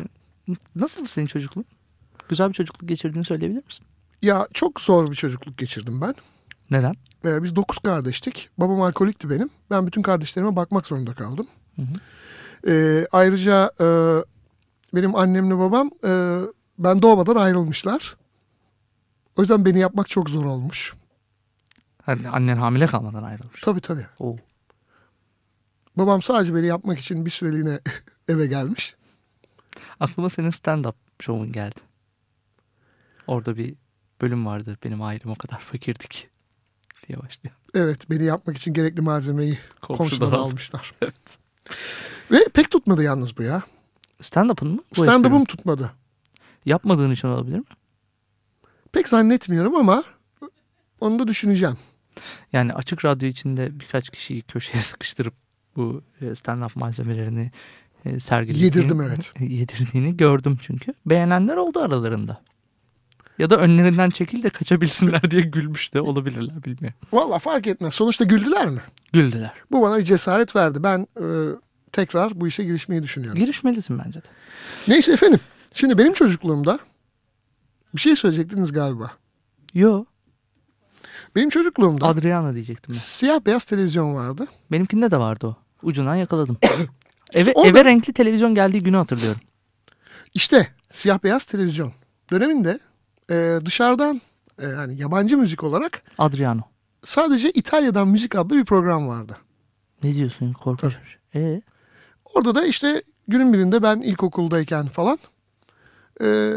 Nasıldı senin çocukluğun? Güzel bir çocukluk geçirdiğini söyleyebilir misin? Ya çok zor bir çocukluk geçirdim ben. Neden? Ee, biz dokuz kardeştik. Babam alkolikti benim. Ben bütün kardeşlerime bakmak zorunda kaldım. Hı hı. Ee, ayrıca e, benim annemle babam e, ben doğmadan ayrılmışlar. O yüzden beni yapmak çok zor olmuş. Hani annen hamile kalmadan ayrılmış. Tabii tabii. Oo. Babam sadece beni yapmak için bir süreliğine eve gelmiş. Aklıma senin stand-up şovun geldi. Orada bir bölüm vardı. Benim ailem o kadar fakirdi ki. Diye başlıyor. Evet beni yapmak için gerekli malzemeyi Komşudan almışlar. Evet. Ve pek tutmadı yalnız bu ya. Stand-up'ın mı? Stand-up'ım tutmadı. Yapmadığın için olabilir mi? Pek zannetmiyorum ama onu da düşüneceğim. Yani açık radyo içinde birkaç kişiyi köşeye sıkıştırıp bu e, stand-up malzemelerini e, sergilediğini, Yedirdim, evet. yedirdiğini gördüm çünkü. Beğenenler oldu aralarında. Ya da önlerinden çekil de kaçabilsinler diye gülmüş de olabilirler bilmiyorum. Valla fark etmez. Sonuçta güldüler mi? Güldüler. Bu bana bir cesaret verdi. Ben e, tekrar bu işe girişmeyi düşünüyorum. Girişmelisin bence de. Neyse efendim. Şimdi benim çocukluğumda bir şey söyleyecektiniz galiba. Yo Benim çocukluğumda Adriana diyecektim ben. siyah beyaz televizyon vardı. Benimkinde de vardı o. Ucundan yakaladım. eve, orada- eve renkli televizyon geldiği günü hatırlıyorum. İşte siyah beyaz televizyon döneminde e, dışarıdan e, yani yabancı müzik olarak Adriano. sadece İtalya'dan müzik adlı bir program vardı. Ne diyorsun korkunç. E Orada da işte günün birinde ben ilkokuldayken falan e,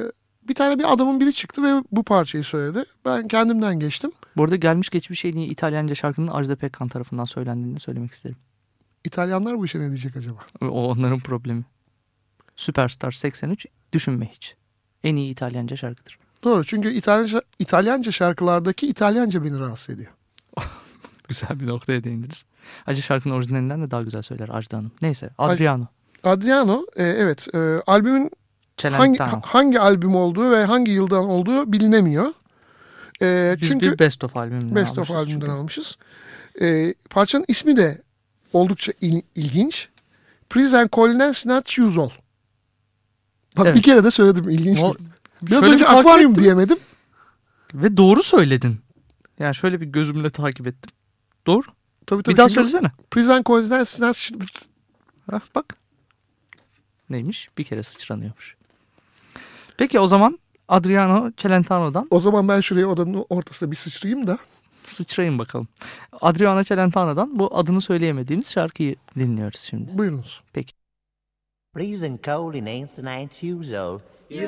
bir tane bir adamın biri çıktı ve bu parçayı söyledi. Ben kendimden geçtim. Bu arada gelmiş geçmiş en iyi İtalyanca şarkının Ajda Pekkan tarafından söylendiğini söylemek isterim. İtalyanlar bu işe ne diyecek acaba? O onların problemi. Superstar 83 düşünme hiç. En iyi İtalyanca şarkıdır. Doğru çünkü İtalyanca, İtalyanca şarkılardaki İtalyanca beni rahatsız ediyor. Güzel bir noktaya değindiniz. Acı şarkının orijinalinden de daha güzel söyler Ajda Hanım. Neyse Adriano. Adriano e, evet e, albümün hangi, hangi albüm olduğu ve hangi yıldan olduğu bilinemiyor. E, çünkü Best of albümünden Best of almışız albümden çünkü. almışız. E, parçanın ismi de oldukça il- ilginç. Please and Collins Not Usual. Bak Evet. bir kere de söyledim ilginçti. O- Biraz önce bir akvaryum ettim diyemedim. Ve doğru söyledin. Yani şöyle bir gözümle takip ettim. Doğru. Tabii, tabii, bir daha söylesene. Please and Collins Not Hah, bak. Neymiş? Bir kere sıçranıyormuş. Peki o zaman Adriano Celentano'dan O zaman ben şuraya odanın ortasına bir sıçrayayım da. sıçrayın bakalım. Adriano Celentano'dan bu adını söyleyemediğimiz şarkıyı dinliyoruz şimdi. Buyurunuz. Freezing cold in ancient usual. We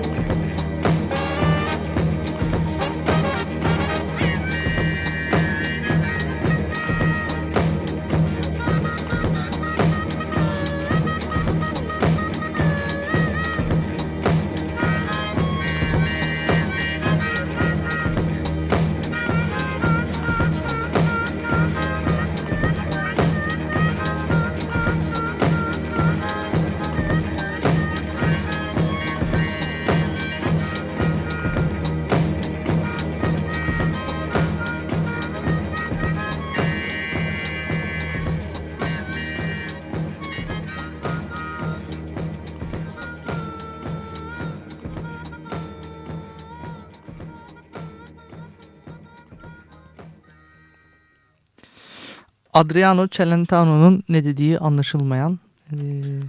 Adriano Celentano'nun ne dediği anlaşılmayan e,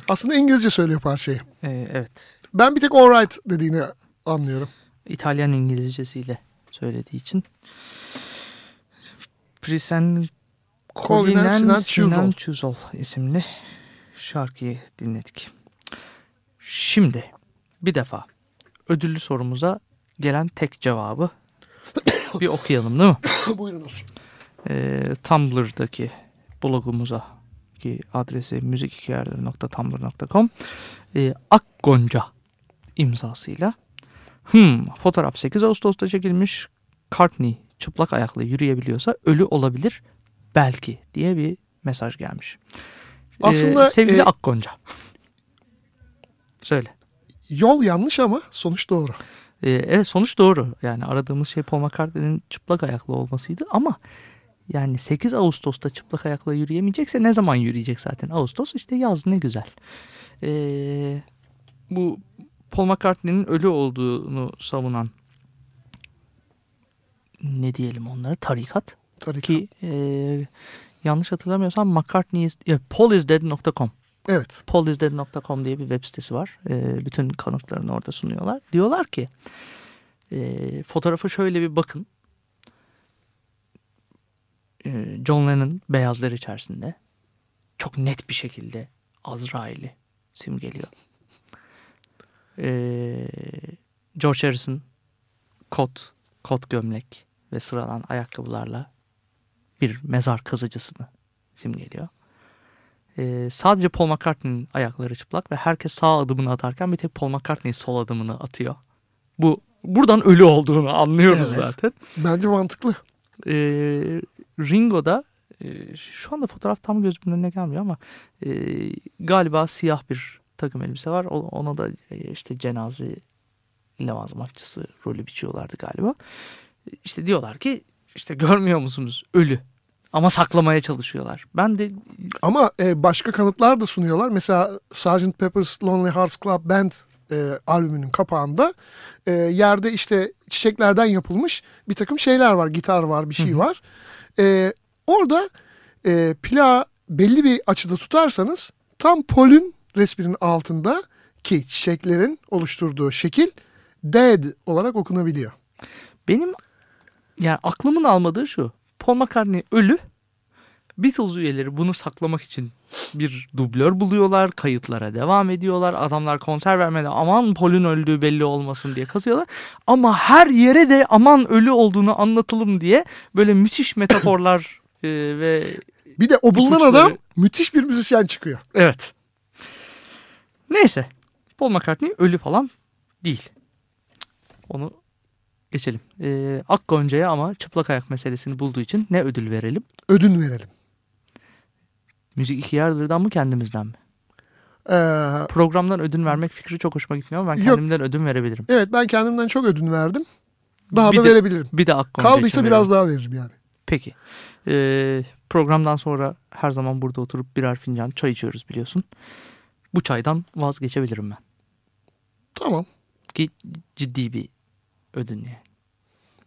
Aslında İngilizce söylüyor parçayı. e, evet Ben bir tek alright dediğini anlıyorum. İtalyan İngilizcesiyle söylediği için. Prisen Colinen Sinan Sinan Çuzol. İsimli şarkıyı dinledik. Şimdi bir defa ödüllü sorumuza gelen tek cevabı bir okuyalım değil mi? Buyurun Ee, Tumblr'daki blogumuza ki adresi müzikhikayeleri.tumblr.com ee, Akgonca imzasıyla hmm, fotoğraf 8 Ağustos'ta çekilmiş Courtney çıplak ayakla yürüyebiliyorsa ölü olabilir belki diye bir mesaj gelmiş. Ee, Aslında, sevgili e, Akgonca söyle. Yol yanlış ama sonuç doğru. Ee, evet sonuç doğru. Yani aradığımız şey Paul McCartney'nin çıplak ayaklı olmasıydı ama yani 8 Ağustos'ta çıplak ayakla yürüyemeyecekse ne zaman yürüyecek zaten? Ağustos işte yaz ne güzel. Ee, bu Paul McCartney'nin ölü olduğunu savunan ne diyelim onlara tarikat Tabii ki e, yanlış hatırlamıyorsam McCartney is, e, paulisdead.com Evet. paulisdead.com diye bir web sitesi var. Ee, bütün kanıtlarını orada sunuyorlar. Diyorlar ki e, fotoğrafa şöyle bir bakın. Ee, John Lennon beyazlar içerisinde çok net bir şekilde Azrail'i simgeliyor. Ee, George Harrison kot, kot gömlek ve sıralan ayakkabılarla bir mezar kazıcısını simgeliyor. Ee, sadece Paul McCartney'nin ayakları çıplak ve herkes sağ adımını atarken bir tek Paul McCartney sol adımını atıyor. Bu buradan ölü olduğunu anlıyoruz Evet. zaten. Bence mantıklı. Ee, Ringo'da e, şu anda fotoğraf tam gözümün önüne gelmiyor ama e, galiba siyah bir takım elbise var. O- Ona da e, işte cenazeli levazımatçısı rolü biçiyorlardı galiba. İşte diyorlar ki işte görmüyor musunuz ölü ama saklamaya çalışıyorlar. Ben de Ama e, başka kanıtlar da sunuyorlar. Mesela Sgt. Pepper's Lonely Hearts Club Band e, albümünün kapağında e, yerde işte çiçeklerden yapılmış bir takım şeyler var. Gitar var, bir şey var. E, orada e, plağı belli bir açıda tutarsanız tam Paul'ün resminin altında ki çiçeklerin oluşturduğu şekil dead olarak okunabiliyor. benim yani aklımın almadığı şu. Paul McCartney ölü. Beatles üyeleri bunu saklamak için bir dublör buluyorlar. Kayıtlara devam ediyorlar. Adamlar konser vermede aman Paul'ün öldüğü belli olmasın diye kazıyorlar. Ama her yere de aman ölü olduğunu anlatalım diye böyle müthiş metaforlar e, ve Bir de o bulunan adam müthiş bir müzisyen çıkıyor. Evet. Neyse. Paul McCartney ölü falan değil. Onu geçelim. Ee, Ak Gonca'ya ama çıplak ayak meselesini bulduğu için ne ödül verelim? Ödün verelim. Müzik iki yardırdan mı kendimizden mi? Ee, Programdan ödün vermek fikri çok hoşuma gitmiyor ama ben Yok. kendimden ödün verebilirim. evet ben kendimden çok ödün verdim. Daha Bir da de- verebilirim. Bir de Ak Gonca için Kaldıysa biraz daha veririm yani. Peki. Ee, programdan sonra her zaman burada oturup birer fincan çay içiyoruz biliyorsun. Bu çaydan vazgeçebilirim ben. Tamam. Ki ciddi bir ödün yani.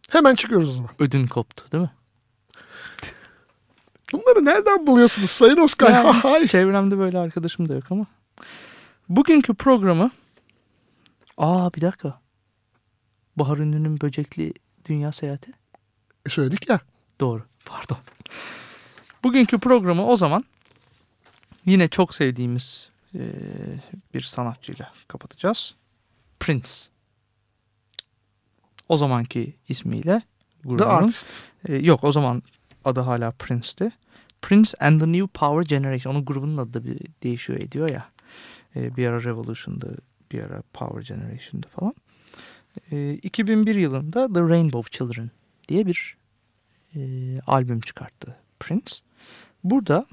Hemen çıkıyoruz o zaman. Ödün koptu değil mi? Bunları nereden buluyorsunuz Sayın Oscar? Ya Hay. hiç çevremde böyle arkadaşım da yok ama. Bugünkü programı... Aa bir dakika. Bahar Ünlü'nün Böcekli Dünya Seyahati. E, Söyledik ya. Doğru. Pardon. Bugünkü programı o zaman yine çok sevdiğimiz eee, bir sanatçıyla kapatacağız. Prince. O zamanki ismiyle The grubunun- Artist. e, yok o zaman adı hala Prince'ti. Prince and the New Power Generation. Onun grubunun adı da bir değişiyor ediyor ya. E, bir ara Revolution'dı, bir ara Power Generation'dı falan. E, 2001 yılında The Rainbow Children diye bir e, albüm çıkarttı Prince. Burada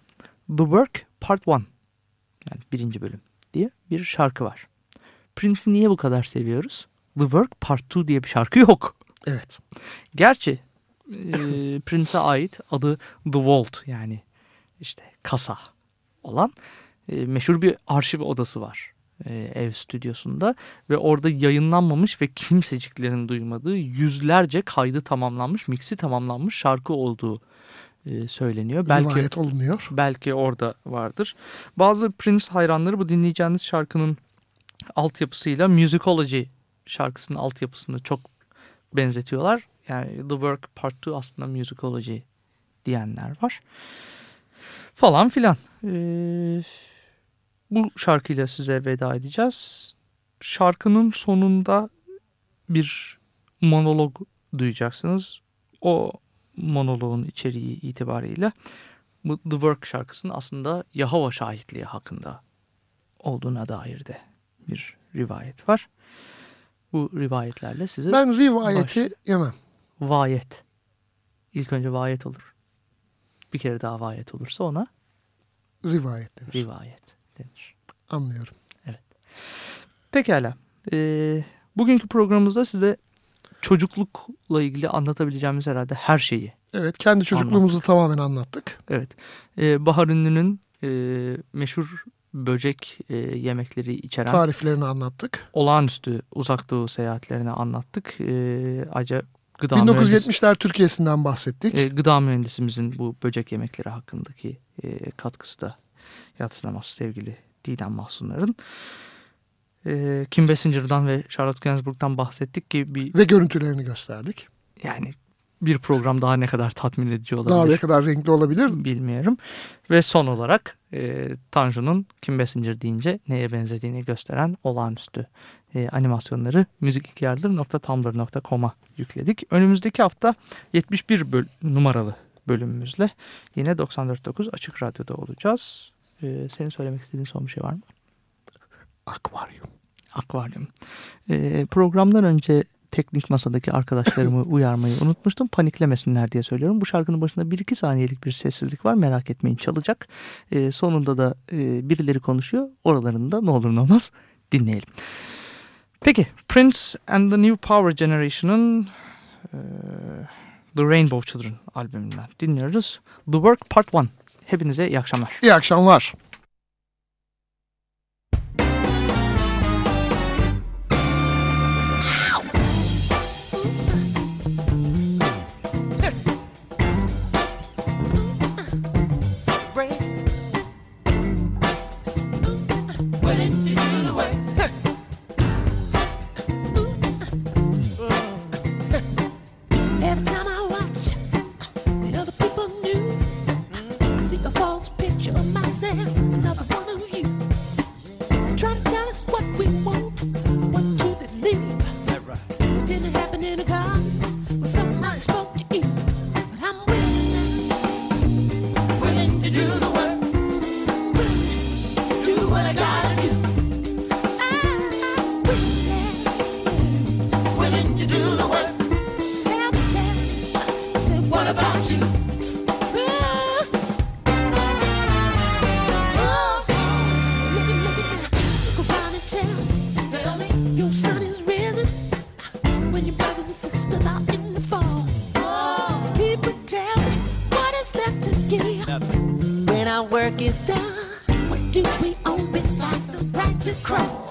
The Work Part 1 yani birinci bölüm diye bir şarkı var. Prince'i niye bu kadar seviyoruz? The Work Part 2 diye bir şarkı yok. Evet. Gerçi e, Prince'e ait adı The Vault yani işte kasa olan e, meşhur bir arşiv odası var e, ev stüdyosunda ve orada yayınlanmamış ve kimseciklerin duymadığı yüzlerce kaydı tamamlanmış, miksi tamamlanmış şarkı olduğu e, söyleniyor. Belki Rivayet olunuyor. belki orada vardır. Bazı Prince hayranları bu dinleyeceğiniz şarkının altyapısıyla Musicology şarkısının altyapısını çok benzetiyorlar. Yani The Work Part 2 aslında Musicology diyenler var. Falan filan. Ee, bu şarkıyla size veda edeceğiz. Şarkının sonunda bir monolog duyacaksınız. O monologun içeriği itibariyle bu The Work şarkısının aslında Yahova şahitliği hakkında olduğuna dair de bir rivayet var. Bu rivayetlerle size Ben rivayeti yemem. Vayet. İlk önce vayet olur. Bir kere daha vayet olursa ona Rivayet denir. rivayet denir. Anlıyorum. Pekala. Ee, bugünkü programımızda size çocuklukla ilgili anlatabileceğimiz herhalde her şeyi. Evet kendi çocukluğumuzu tamamen anlattık. Evet. Ee, Bahar Ünlü'nün e, meşhur böcek e, yemekleri içeren Tariflerini anlattık. olağanüstü uzak doğu seyahatlerini anlattık. Ee, ayrıca gıda mühendisi- 1970'ler Türkiye'sinden bahsettik. E, gıda mühendisimizin bu böcek yemekleri hakkındaki e, katkısı da yatsınamaz sevgili Didem Mahsunlar'ın. E, Kim Bassinger'dan ve Charlotte Gainsbourg'dan bahsettik ki bir Ve görüntülerini gösterdik. yani bir program daha ne kadar tatmin edici olabilir Daha ne kadar renkli olabilir. bilmiyorum. Ve son olarak e, Tanju'nun Kim Basinger deyince neye benzediğini gösteren olağanüstü e, animasyonları müzikikyardır.tumblr.com'a yükledik. Önümüzdeki hafta 71 böl- numaralı bölümümüzle yine 94.9 Açık Radyo'da olacağız. E, senin söylemek istediğin son bir şey var mı? Akvaryum. Akvaryum. E, programdan önce teknik masadaki arkadaşlarımı uyarmayı unutmuştum. Paniklemesinler diye söylüyorum. Bu şarkının başında 1-2 saniyelik bir sessizlik var. Merak etmeyin çalacak. E, sonunda da e, birileri konuşuyor. Oralarında ne olur ne olmaz dinleyelim. Peki Prince and the New Power Generation'ın e, The Rainbow Children albümünden dinliyoruz. The Work Part 1. Hepinize iyi akşamlar. İyi akşamlar. and sisters out in the fall. People tell me what is left to give. Nothing. When our work is done, what do we own besides the right to cry?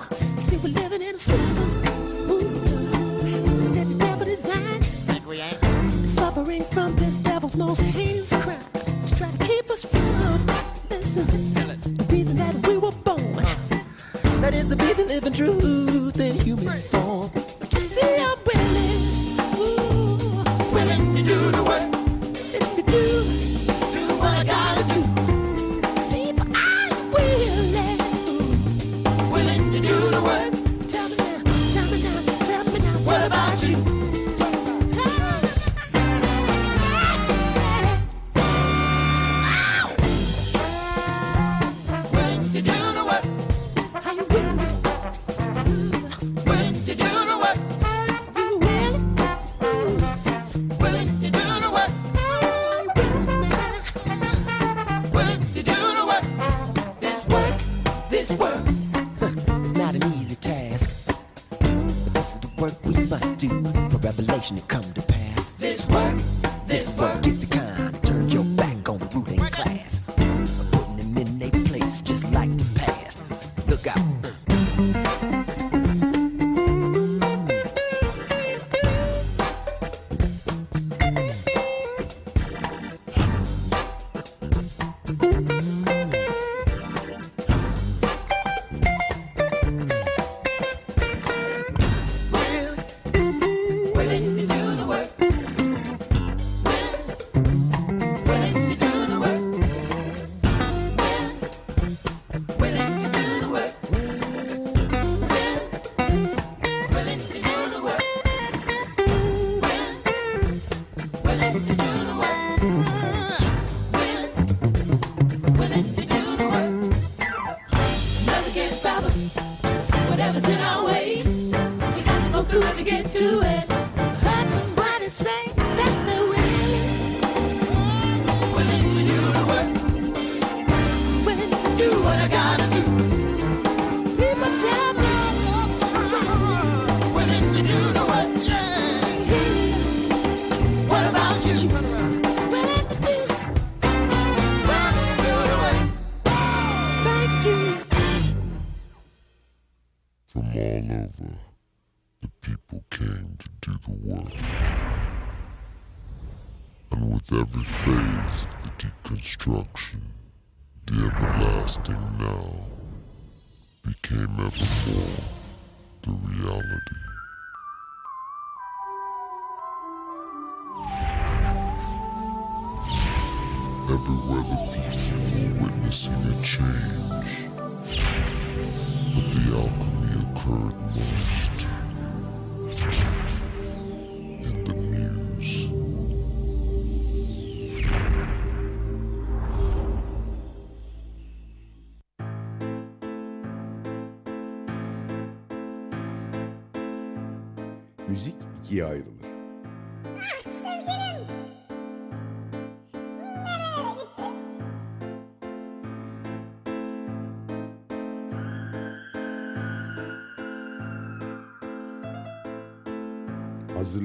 Thank you.